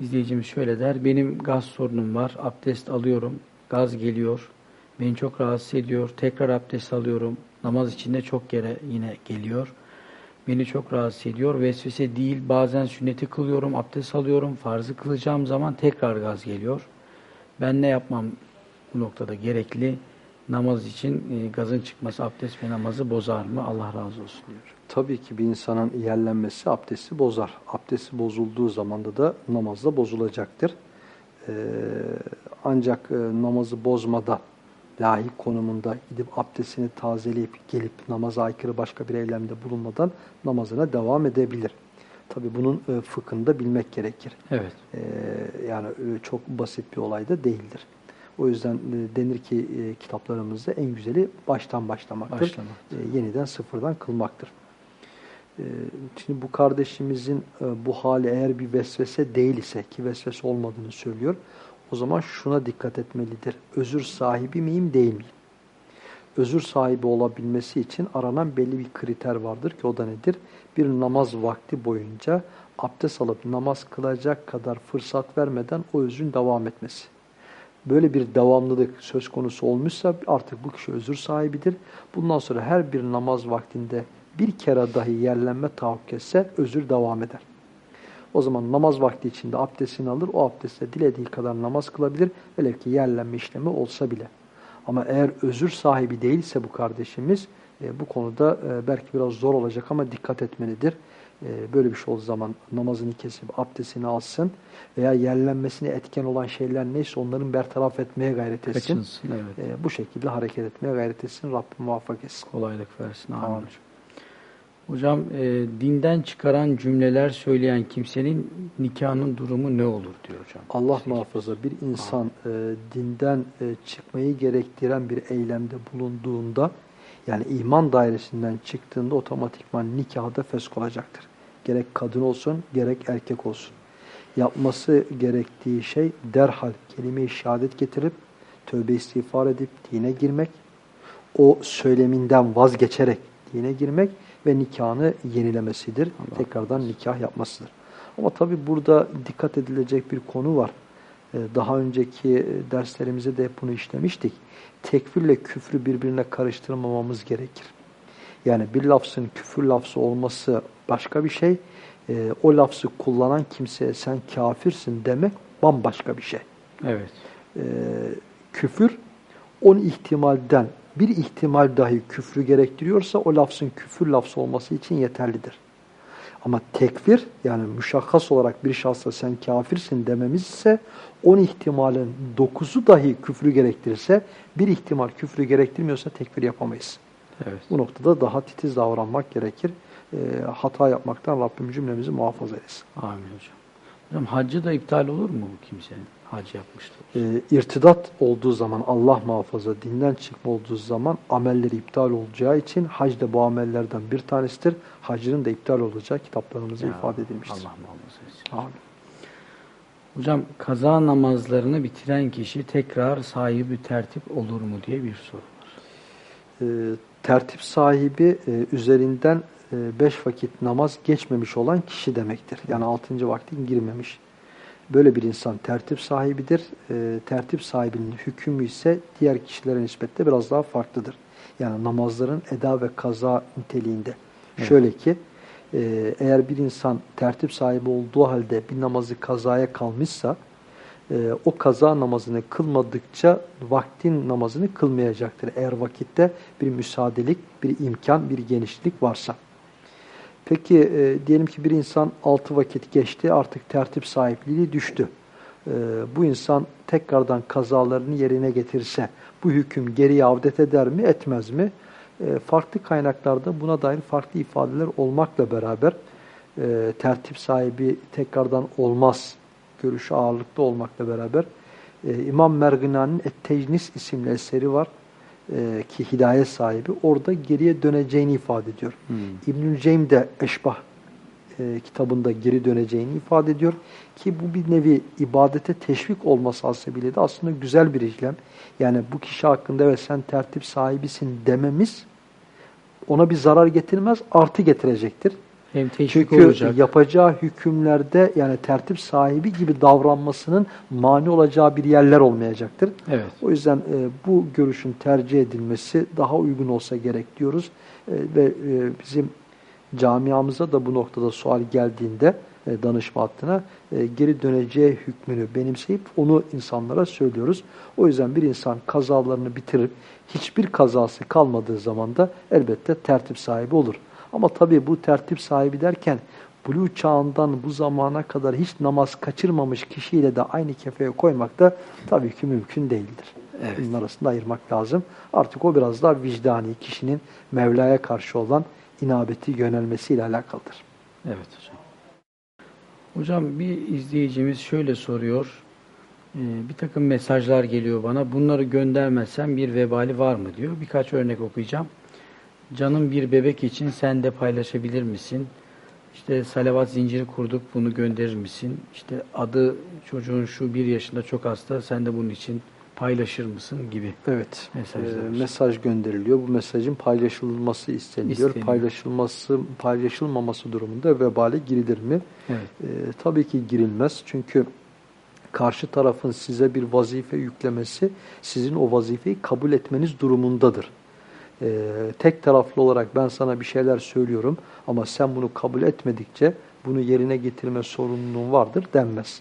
İzleyicimiz şöyle der. Benim gaz sorunum var. Abdest alıyorum. Gaz geliyor. Beni çok rahatsız ediyor. Tekrar abdest alıyorum. Namaz içinde çok kere yine geliyor. Beni çok rahatsız ediyor. Vesvese değil. Bazen sünneti kılıyorum. Abdest alıyorum. Farzı kılacağım zaman tekrar gaz geliyor. Ben ne yapmam bu noktada gerekli? Namaz için e, gazın çıkması abdest ve namazı bozar mı? Allah razı olsun diyor. Tabii ki bir insanın yerlenmesi abdesti bozar. Abdesti bozulduğu zamanda da namaz da bozulacaktır. Ee, ancak e, namazı bozmadan layık konumunda gidip abdestini tazeleyip gelip namaza aykırı başka bir eylemde bulunmadan namazına devam edebilir. Tabii bunun e, fıkhını bilmek gerekir. Evet. Ee, yani e, çok basit bir olay da değildir. O yüzden e, denir ki e, kitaplarımızda en güzeli baştan başlamaktır. Başlamak. E, yeniden sıfırdan kılmaktır. Şimdi bu kardeşimizin bu hali eğer bir vesvese değil ise ki vesvese olmadığını söylüyor. O zaman şuna dikkat etmelidir. Özür sahibi miyim değil miyim? Özür sahibi olabilmesi için aranan belli bir kriter vardır ki o da nedir? Bir namaz vakti boyunca abdest alıp namaz kılacak kadar fırsat vermeden o özrün devam etmesi. Böyle bir devamlılık söz konusu olmuşsa artık bu kişi özür sahibidir. Bundan sonra her bir namaz vaktinde bir kere dahi yerlenme tahakkuk etse özür devam eder. O zaman namaz vakti içinde abdestini alır, o abdestle dilediği kadar namaz kılabilir. Velev ki yerlenme işlemi olsa bile. Ama eğer özür sahibi değilse bu kardeşimiz, e, bu konuda e, belki biraz zor olacak ama dikkat etmelidir. E, böyle bir şey olduğu zaman namazını kesip abdestini alsın veya yerlenmesine etken olan şeyler neyse onların bertaraf etmeye gayret etsin. Kaçınsın. Evet. E, bu şekilde hareket etmeye gayret etsin. Rabbim muvaffak etsin. Kolaylık versin. Amin. Amin. hocam. Hocam e, dinden çıkaran cümleler söyleyen kimsenin nikahının durumu ne olur diyor hocam. Allah muhafaza bir insan e, dinden e, çıkmayı gerektiren bir eylemde bulunduğunda yani iman dairesinden çıktığında otomatikman nikahda fesk olacaktır. Gerek kadın olsun gerek erkek olsun. Yapması gerektiği şey derhal kelime-i şehadet getirip tövbe istiğfar edip dine girmek, o söyleminden vazgeçerek dine girmek ve nikahını yenilemesidir. Allah Tekrardan nikah yapmasıdır. Ama tabi burada dikkat edilecek bir konu var. Ee, Daha önceki derslerimizde de hep bunu işlemiştik. Tekfirle küfrü birbirine karıştırmamamız gerekir. Yani bir lafzın küfür lafzı olması başka bir şey. Ee, O lafzı kullanan kimseye sen kafirsin demek bambaşka bir şey. Evet. Ee, küfür on ihtimalden bir ihtimal dahi küfrü gerektiriyorsa o lafzın küfür lafzı olması için yeterlidir. Ama tekfir yani müşahhas olarak bir şahsa sen kafirsin dememiz ise on ihtimalin dokuzu dahi küfrü gerektirirse bir ihtimal küfrü gerektirmiyorsa tekfir yapamayız. Evet. Bu noktada daha titiz davranmak gerekir. Ee, hata yapmaktan Rabbim cümlemizi muhafaza etsin. Amin hocam. Hocam haccı da iptal olur mu bu kimsenin? Hac yapmıştır. e, irtidat olduğu zaman Allah muhafaza dinden çıkma olduğu zaman amelleri iptal olacağı için hac da bu amellerden bir tanesidir. Hacının da iptal olacağı kitaplarımızda Ya, ifade edilmiştir. Allah muhafaza etsin. Hocam kaza namazlarını bitiren kişi tekrar sahibi tertip olur mu diye bir soru var. E, tertip sahibi e, üzerinden e, beş vakit namaz geçmemiş olan kişi demektir. Yani altıncı vaktin girmemiş. Böyle bir insan tertip sahibidir. E, tertip sahibinin hükmü ise diğer kişilere nispetle biraz daha farklıdır. Yani namazların eda ve kaza niteliğinde. Evet. Şöyle ki e, eğer bir insan tertip sahibi olduğu halde bir namazı kazaya kalmışsa e, o kaza namazını kılmadıkça vaktin namazını kılmayacaktır. Eğer vakitte bir müsaadelik, bir imkan, bir genişlik varsa. Peki e, diyelim ki bir insan altı vakit geçti artık tertip sahipliği düştü. E, bu insan tekrardan kazalarını yerine getirse bu hüküm geriye avdet eder mi etmez mi? E, farklı kaynaklarda buna dair farklı ifadeler olmakla beraber e, tertip sahibi tekrardan olmaz görüşü ağırlıklı olmakla beraber e, İmam Merginani'nin Et-Tecnis isimli eseri var e, ki hidayet sahibi orada geriye döneceğini ifade ediyor. Hmm. İbnül Ceym de Eşbah e, kitabında geri döneceğini ifade ediyor ki bu bir nevi ibadete teşvik olması hasebiyle de aslında güzel bir işlem. Yani bu kişi hakkında ve sen tertip sahibisin dememiz ona bir zarar getirmez, artı getirecektir. Hem Çünkü olacak. yapacağı hükümlerde yani tertip sahibi gibi davranmasının mani olacağı bir yerler olmayacaktır. Evet. O yüzden e, bu görüşün tercih edilmesi daha uygun olsa gerek diyoruz. E, ve e, bizim camiamıza da bu noktada sual geldiğinde e, danışma hattına e, geri döneceği hükmünü benimseyip onu insanlara söylüyoruz. O yüzden bir insan kazalarını bitirip hiçbir kazası kalmadığı zaman da elbette tertip sahibi olur. Ama tabii bu tertip sahibi derken Bulu çağından bu zamana kadar hiç namaz kaçırmamış kişiyle de aynı kefeye koymak da tabii ki mümkün değildir. Evet. Bunun arasında ayırmak lazım. Artık o biraz daha vicdani kişinin Mevla'ya karşı olan inabeti yönelmesiyle alakalıdır. Evet hocam. Hocam bir izleyicimiz şöyle soruyor. Ee, bir takım mesajlar geliyor bana. Bunları göndermezsem bir vebali var mı diyor. Birkaç örnek okuyacağım. Canım bir bebek için sen de paylaşabilir misin? İşte salavat zinciri kurduk bunu gönderir misin? İşte adı çocuğun şu bir yaşında çok hasta sen de bunun için paylaşır mısın gibi evet, e, mesaj gönderiliyor. Bu mesajın paylaşılması isteniyor. isteniyor. Paylaşılması, paylaşılmaması durumunda vebale girilir mi? Evet. E, tabii ki girilmez. Çünkü karşı tarafın size bir vazife yüklemesi sizin o vazifeyi kabul etmeniz durumundadır e, tek taraflı olarak ben sana bir şeyler söylüyorum ama sen bunu kabul etmedikçe bunu yerine getirme sorumluluğun vardır denmez.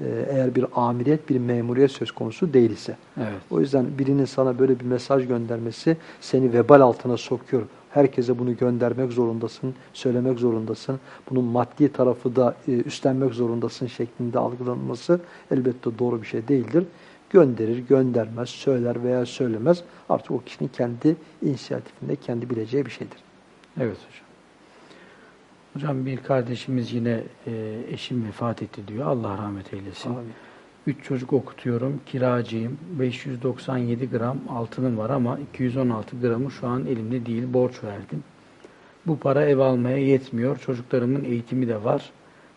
E, eğer bir amiriyet, bir memuriyet söz konusu değilse. Evet. O yüzden birinin sana böyle bir mesaj göndermesi seni vebal altına sokuyor. Herkese bunu göndermek zorundasın, söylemek zorundasın. Bunun maddi tarafı da e, üstlenmek zorundasın şeklinde algılanması elbette doğru bir şey değildir gönderir, göndermez, söyler veya söylemez artık o kişinin kendi inisiyatifinde kendi bileceği bir şeydir. Evet hocam. Hocam bir kardeşimiz yine e, eşim vefat etti diyor. Allah rahmet eylesin. Amin. Üç çocuk okutuyorum, kiracıyım. 597 gram altınım var ama 216 gramı şu an elimde değil, borç verdim. Bu para ev almaya yetmiyor. Çocuklarımın eğitimi de var.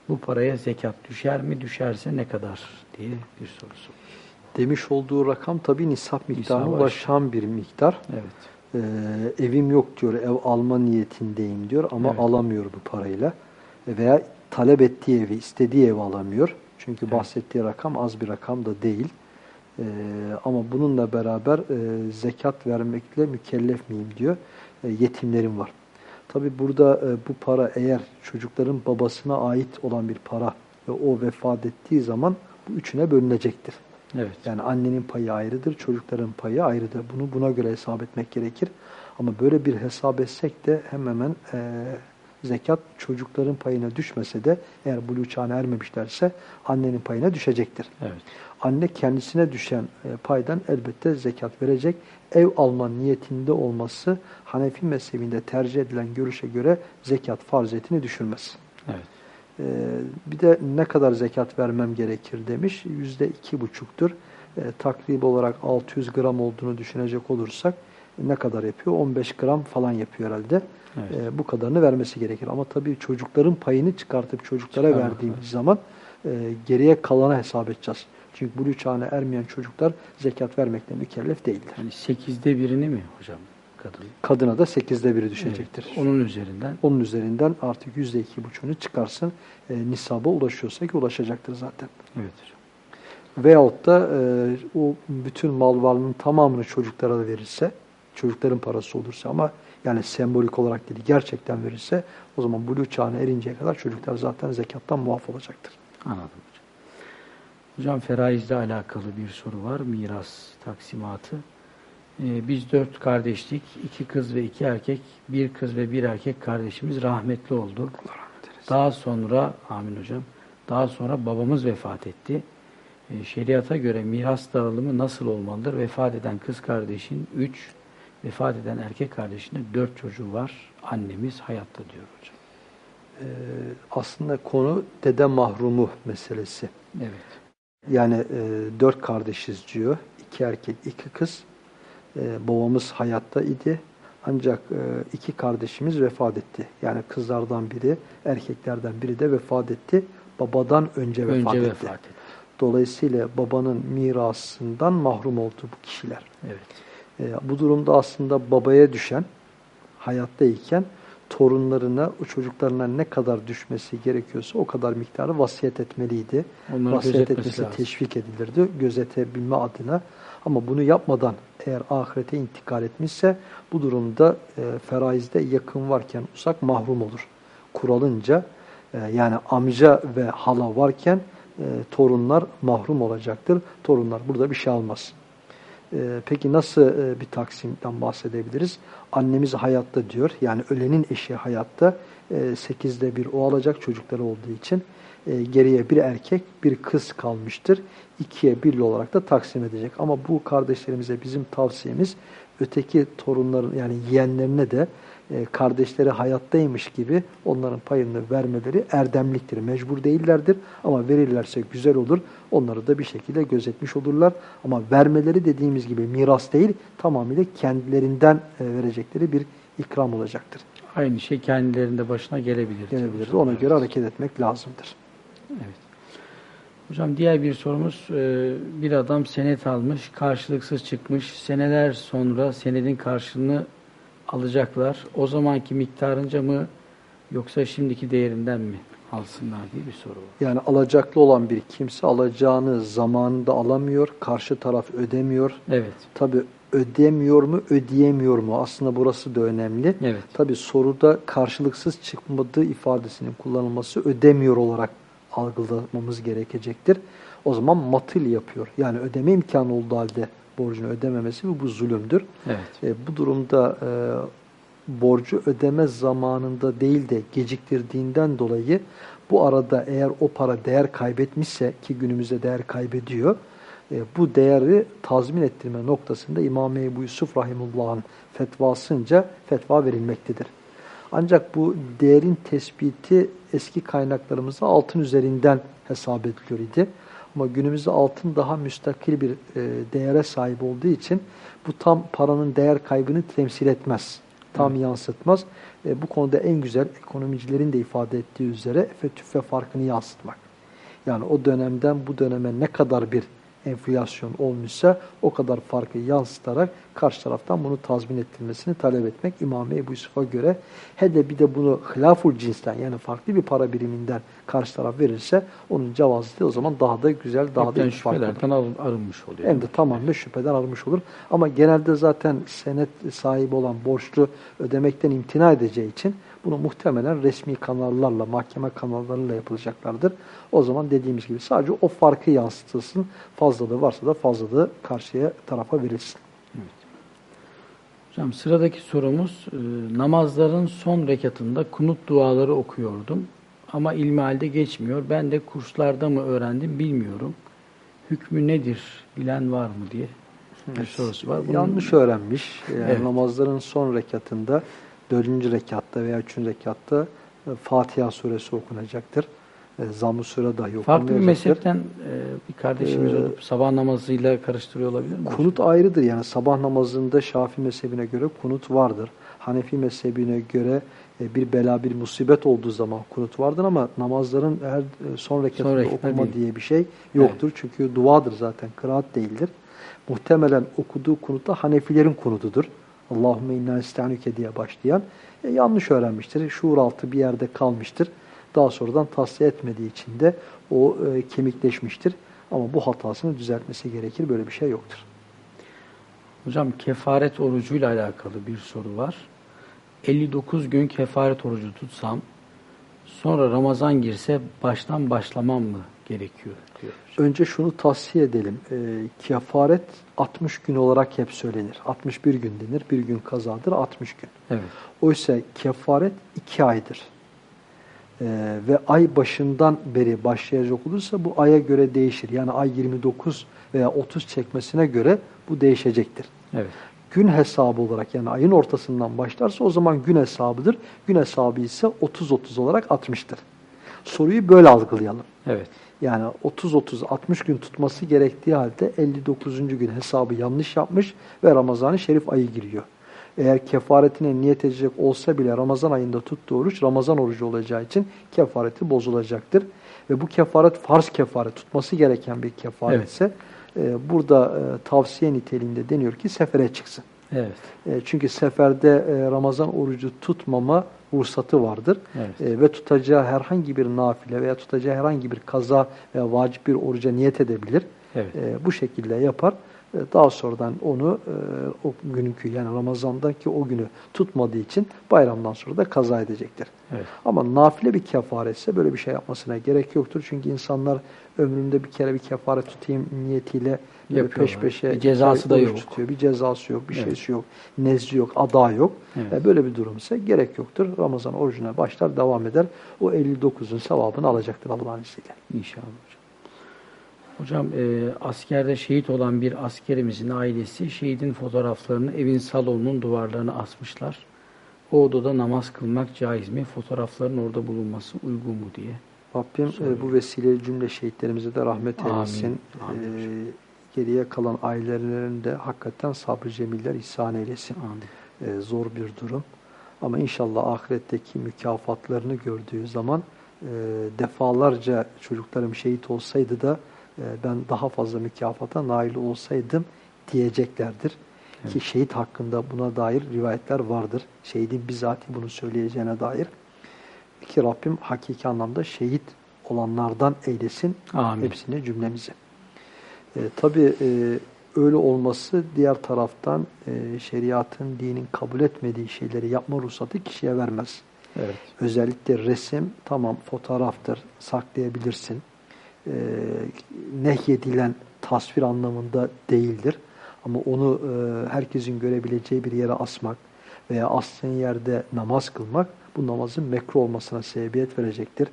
Bu paraya zekat düşer mi? Düşerse ne kadar diye bir sorusu demiş olduğu rakam tabi nisap miktarına ulaşan bir miktar. Evet. Ee, evim yok diyor, ev alma niyetindeyim diyor ama evet. alamıyor bu parayla. Veya talep ettiği evi, istediği evi alamıyor. Çünkü evet. bahsettiği rakam az bir rakam da değil. Ee, ama bununla beraber e, zekat vermekle mükellef miyim diyor. E, yetimlerim var. Tabi burada e, bu para eğer çocukların babasına ait olan bir para ve o vefat ettiği zaman bu üçüne bölünecektir. Evet. Yani annenin payı ayrıdır, çocukların payı ayrıdır. Bunu buna göre hesap etmek gerekir. Ama böyle bir hesap etsek de hemen hemen e, zekat çocukların payına düşmese de eğer buluğ çağına ermemişlerse annenin payına düşecektir. Evet. Anne kendisine düşen e, paydan elbette zekat verecek. Ev alma niyetinde olması Hanefi mezhebinde tercih edilen görüşe göre zekat farziyetini düşürmez. Evet. Ee, bir de ne kadar zekat vermem gerekir demiş. Yüzde iki buçuktur. E, takrib olarak 600 gram olduğunu düşünecek olursak ne kadar yapıyor? 15 gram falan yapıyor herhalde. Evet. E, bu kadarını vermesi gerekir. Ama tabii çocukların payını çıkartıp çocuklara Çıkarmak verdiğimiz evet. zaman e, geriye kalana hesap edeceğiz. Çünkü bu çağına ermeyen çocuklar zekat vermekle mükellef değildir. Yani sekizde birini mi hocam? Kadın. Kadına da sekizde biri düşecektir. Evet, onun üzerinden. Onun üzerinden artık yüzde iki buçuğunu çıkarsın. E, nisaba ulaşıyorsa ki ulaşacaktır zaten. Evet hocam. Veyahut da e, o bütün mal varlığının tamamını çocuklara da verirse, çocukların parası olursa ama yani sembolik olarak değil gerçekten verirse o zaman buluğ çağına erinceye kadar çocuklar zaten zekattan muaf olacaktır. Anladım hocam. Hocam feraizle alakalı bir soru var. Miras taksimatı. Ee, biz dört kardeşlik. iki kız ve iki erkek. Bir kız ve bir erkek kardeşimiz rahmetli oldu. Daha sonra, amin hocam, daha sonra babamız vefat etti. Ee, şeriata göre miras dağılımı nasıl olmalıdır? Vefat eden kız kardeşin üç, vefat eden erkek kardeşinin dört çocuğu var. Annemiz hayatta diyor hocam. Ee, aslında konu dede mahrumu meselesi. Evet. Yani e, dört kardeşiz diyor. iki erkek, iki kız. E, babamız hayatta idi. Ancak e, iki kardeşimiz vefat etti. Yani kızlardan biri, erkeklerden biri de vefat etti. Babadan önce vefat Önce etti. vefat etti. Dolayısıyla babanın mirasından mahrum oldu bu kişiler. Evet. E, bu durumda aslında babaya düşen, hayattayken torunlarına, o çocuklarına ne kadar düşmesi gerekiyorsa o kadar miktarı vasiyet etmeliydi. Onları vasiyet etmesi lazım. teşvik edilirdi gözetebilme adına. Ama bunu yapmadan eğer ahirete intikal etmişse bu durumda e, feraizde yakın varken uzak mahrum olur. Kuralınca e, yani amca ve hala varken e, torunlar mahrum olacaktır. Torunlar burada bir şey almaz. E, peki nasıl e, bir taksimden bahsedebiliriz? Annemiz hayatta diyor. Yani ölenin eşi hayatta. E, sekizde bir o alacak çocukları olduğu için. E, geriye bir erkek, bir kız kalmıştır. İkiye birli olarak da taksim edecek. Ama bu kardeşlerimize bizim tavsiyemiz öteki torunların yani yeğenlerine de e, kardeşleri hayattaymış gibi onların payını vermeleri erdemliktir. Mecbur değillerdir ama verirlerse güzel olur. Onları da bir şekilde gözetmiş olurlar. Ama vermeleri dediğimiz gibi miras değil tamamıyla kendilerinden e, verecekleri bir ikram olacaktır. Aynı şey kendilerinde başına gelebilir. Gelebilir. Ona göre hareket etmek lazımdır. Evet. Hocam diğer bir sorumuz e, bir adam senet almış, karşılıksız çıkmış. Seneler sonra senedin karşılığını alacaklar. O zamanki miktarınca mı yoksa şimdiki değerinden mi alsınlar diye bir soru var. Yani alacaklı olan bir kimse alacağını zamanında alamıyor, karşı taraf ödemiyor. Evet. Tabi ödemiyor mu, ödeyemiyor mu? Aslında burası da önemli. Evet. Tabi soruda karşılıksız çıkmadığı ifadesinin kullanılması ödemiyor olarak algılamamız gerekecektir. O zaman matil yapıyor. Yani ödeme imkanı olduğu halde borcunu ödememesi bu zulümdür. Evet. E, bu durumda e, borcu ödeme zamanında değil de geciktirdiğinden dolayı bu arada eğer o para değer kaybetmişse ki günümüzde değer kaybediyor, e, bu değeri tazmin ettirme noktasında İmam Ebu Yusuf Rahimullah'ın fetvasınca fetva verilmektedir. Ancak bu değerin tespiti eski kaynaklarımızda altın üzerinden hesap ediliyor idi. Ama günümüzde altın daha müstakil bir e, değere sahip olduğu için bu tam paranın değer kaybını temsil etmez. Tam Evet. yansıtmaz. E, bu konuda en güzel ekonomicilerin de ifade ettiği üzere fetüfe farkını yansıtmak. Yani o dönemden bu döneme ne kadar bir enflasyon olmuşsa o kadar farkı yansıtarak karşı taraftan bunu tazmin ettirmesini talep etmek İmam Ebu Yusuf'a göre hele bir de bunu hilaful cinsten yani farklı bir para biriminden karşı taraf verirse onun cevazı o zaman daha da güzel, daha da Hepten iyi fark olur. şüphelerden arın- arınmış oluyor. Hem de tamamen şüpheden arınmış olur. Ama genelde zaten senet sahibi olan borçlu ödemekten imtina edeceği için bunu muhtemelen resmi kanallarla, mahkeme kanallarıyla yapılacaklardır. O zaman dediğimiz gibi sadece o farkı yansıtılsın. Fazlalığı varsa da fazlalığı karşıya tarafa verilsin. Hocam sıradaki sorumuz e, namazların son rekatında kunut duaları okuyordum ama ilmihalde geçmiyor. Ben de kurslarda mı öğrendim bilmiyorum. Hükmü nedir bilen var mı diye bir sorusu var. Bunun- Yanlış öğrenmiş. Yani Evet. Namazların son rekatında, dördüncü rekatta veya üçüncü rekatta e, Fatiha suresi okunacaktır. E, Zamm-ı sure dahi Farklı bir mezhepten e, bir kardeşimiz Ee, olup sabah namazıyla karıştırıyor olabilir mi? Kunut ayrıdır. Yani sabah namazında Şafii mezhebine göre kunut vardır. Hanefi mezhebine göre bir bela, bir musibet olduğu zaman kunut vardır ama namazların her son rekatında okuma değil. diye bir şey yoktur. Çünkü duadır zaten, kıraat değildir. Muhtemelen okuduğu kunut da Hanefilerin kunutudur. Allahümme inna istanuke diye başlayan e, yanlış öğrenmiştir. Şuur altı bir yerde kalmıştır. Daha sonradan tasfiye etmediği için de o e, kemikleşmiştir. Ama bu hatasını düzeltmesi gerekir. Böyle bir şey yoktur. Hocam kefaret orucuyla alakalı bir soru var. 59 gün kefaret orucu tutsam sonra Ramazan girse baştan başlamam mı gerekiyor diyor. Önce şunu tavsiye edelim. E, kefaret 60 gün olarak hep söylenir. 61 gün denir. Bir gün kazadır 60 gün. Evet. Oysa kefaret 2 aydır. E, ve ay başından beri başlayacak olursa bu aya göre değişir. Yani ay 29 veya 30 çekmesine göre bu değişecektir. Evet. Gün hesabı olarak yani ayın ortasından başlarsa o zaman gün hesabıdır. Gün hesabı ise 30-30 olarak 60'tır. Soruyu böyle algılayalım. Evet. Yani 30-30-60 gün tutması gerektiği halde 59. gün hesabı yanlış yapmış ve Ramazan-ı Şerif ayı giriyor. Eğer kefaretine niyet edecek olsa bile Ramazan ayında tuttuğu oruç Ramazan orucu olacağı için kefareti bozulacaktır. Ve bu kefaret farz kefaret tutması gereken bir kefaretse evet e, burada e, tavsiye niteliğinde deniyor ki sefere çıksın. Evet. E, çünkü seferde e, Ramazan orucu tutmama ruhsatı vardır. Evet. E, ve tutacağı herhangi bir nafile veya tutacağı herhangi bir kaza veya vacip bir oruca niyet edebilir. Evet. E, bu şekilde yapar. E, daha sonradan onu e, o günkü yani Ramazan'daki o günü tutmadığı için bayramdan sonra da kaza edecektir. Evet. Ama nafile bir kefaretse böyle bir şey yapmasına gerek yoktur. Çünkü insanlar ömründe bir kere bir kefaret tutayım niyetiyle peş peşe bir cezası da yok. Tutuyor. Bir cezası yok, bir evet. şeysi yok, nezli yok, ada yok. Evet. Böyle bir durum ise gerek yoktur. Ramazan orucuna başlar, devam eder. O 59'un sevabını alacaktır Allah'ın izniyle. İnşallah hocam. E, askerde şehit olan bir askerimizin ailesi şehidin fotoğraflarını evin salonunun duvarlarına asmışlar. O odada namaz kılmak caiz mi? Fotoğrafların orada bulunması uygun mu diye. Rabbim e, bu vesileyle cümle şehitlerimize de rahmet eylesin. Amin. Amin. E, geriye kalan ailelerinde hakikaten sabrı cemiller ihsan eylesin. Amin. E, zor bir durum. Ama inşallah ahiretteki mükafatlarını gördüğü zaman e, defalarca çocuklarım şehit olsaydı da ben daha fazla mükafata nail olsaydım diyeceklerdir. Evet. Ki şehit hakkında buna dair rivayetler vardır. Şehidin bizzati bunu söyleyeceğine dair. Ki Rabbim hakiki anlamda şehit olanlardan eylesin Amin. hepsini cümlemizi. E, Tabi e, öyle olması diğer taraftan e, şeriatın, dinin kabul etmediği şeyleri yapma ruhsatı kişiye vermez. Evet. Özellikle resim tamam fotoğraftır, saklayabilirsin. E, nehyedilen tasvir anlamında değildir. Ama onu e, herkesin görebileceği bir yere asmak veya astığın yerde namaz kılmak bu namazın mekruh olmasına sebebiyet verecektir.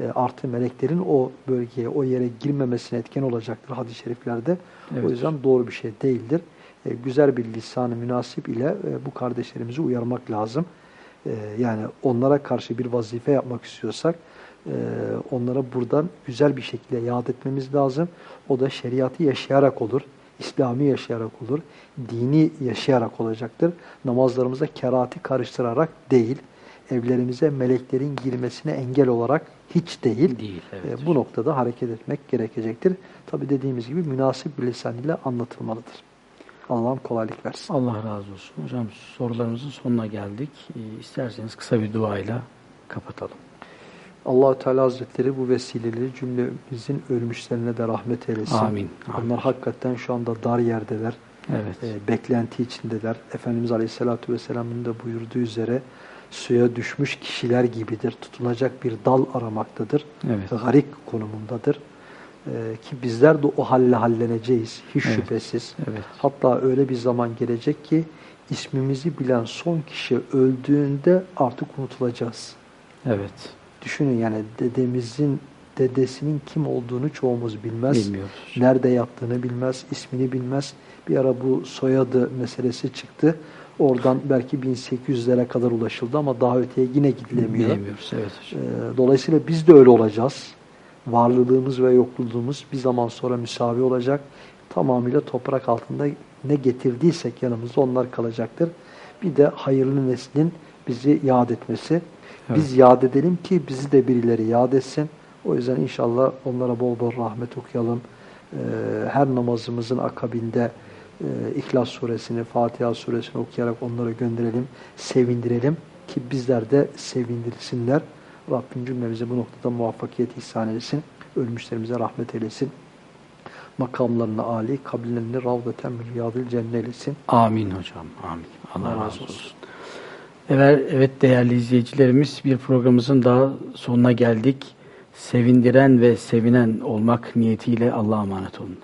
E, artı meleklerin o bölgeye, o yere girmemesine etken olacaktır hadis-i şeriflerde. Evet. O yüzden doğru bir şey değildir. E, güzel bir lisanı münasip ile e, bu kardeşlerimizi uyarmak lazım. E, yani onlara karşı bir vazife yapmak istiyorsak e, onlara buradan güzel bir şekilde yad etmemiz lazım. O da şeriatı yaşayarak olur. İslami yaşayarak olur. Dini yaşayarak olacaktır. Namazlarımıza kerati karıştırarak değil evlerimize meleklerin girmesine engel olarak hiç değil. değil evet. e, bu noktada hareket etmek gerekecektir. Tabi dediğimiz gibi münasip bir lisan ile anlatılmalıdır. Allah'ım kolaylık versin. Allah razı olsun. Hocam sorularımızın sonuna geldik. E, isterseniz kısa bir duayla kapatalım. Allah Teala Hazretleri bu vesileleri cümlemizin ölmüşlerine de rahmet eylesin. Amin. Onlar Amin. hakikaten şu anda dar yerdeler. Evet. E, beklenti içindeler. Efendimiz Aleyhisselatü Vesselam'ın da buyurduğu üzere suya düşmüş kişiler gibidir. Tutunacak bir dal aramaktadır. Evet. Garik konumundadır. Ee, ki bizler de o halle halleneceğiz. Hiç evet. şüphesiz. Evet. Hatta öyle bir zaman gelecek ki ismimizi bilen son kişi öldüğünde artık unutulacağız. Evet. Düşünün yani dedemizin dedesinin kim olduğunu çoğumuz bilmez. Bilmiyoruz. Nerede yattığını bilmez, ismini bilmez. Bir ara bu soyadı meselesi çıktı. Oradan belki 1800'lere kadar ulaşıldı ama daha öteye yine gidilemiyor. Bilemiyoruz, evet hocam. Ee, dolayısıyla biz de öyle olacağız. Varlılığımız ve yokluğumuz bir zaman sonra müsavi olacak. Tamamıyla toprak altında ne getirdiysek yanımızda onlar kalacaktır. Bir de hayırlı neslin bizi yad etmesi. Evet. Biz yad edelim ki bizi de birileri yad etsin. O yüzden inşallah onlara bol bol rahmet okuyalım. Ee, her namazımızın akabinde e, İhlas suresini, Fatiha suresini okuyarak onlara gönderelim, sevindirelim ki bizler de sevindirilsinler. Rabbim cümlemize bu noktada muvaffakiyet ihsan etsin. Ölmüşlerimize rahmet eylesin. Makamlarını âli, kabirlerini ravdeten min riyadil cennet eylesin. Amin hocam. Amin. Allah, razı olsun. Evet, değerli izleyicilerimiz bir programımızın daha sonuna geldik. Sevindiren ve sevinen olmak niyetiyle Allah'a emanet olun.